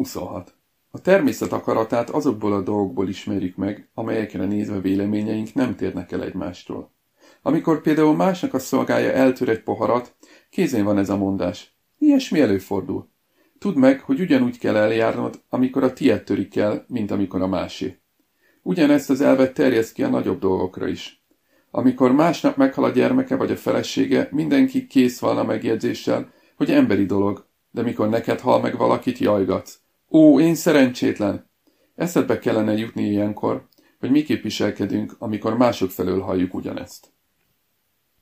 26. A természet akaratát azokból a dolgokból ismerjük meg, amelyekre nézve véleményeink nem térnek el egymástól. Amikor például másnak a szolgája eltör egy poharat, kézén van ez a mondás. Ilyesmi előfordul. Tudd meg, hogy ugyanúgy kell eljárnod, amikor a tiéd törik el, mint amikor a másé. Ugyanezt az elvet terjeszt ki a nagyobb dolgokra is. Amikor másnap meghal a gyermeke vagy a felesége, mindenki kész van a megjegyzéssel, hogy emberi dolog, de mikor neked hal meg valakit, jajgatsz. Ó, én szerencsétlen! Eszedbe kellene jutni ilyenkor, hogy miképp viselkedünk, amikor mások felől halljuk ugyanezt.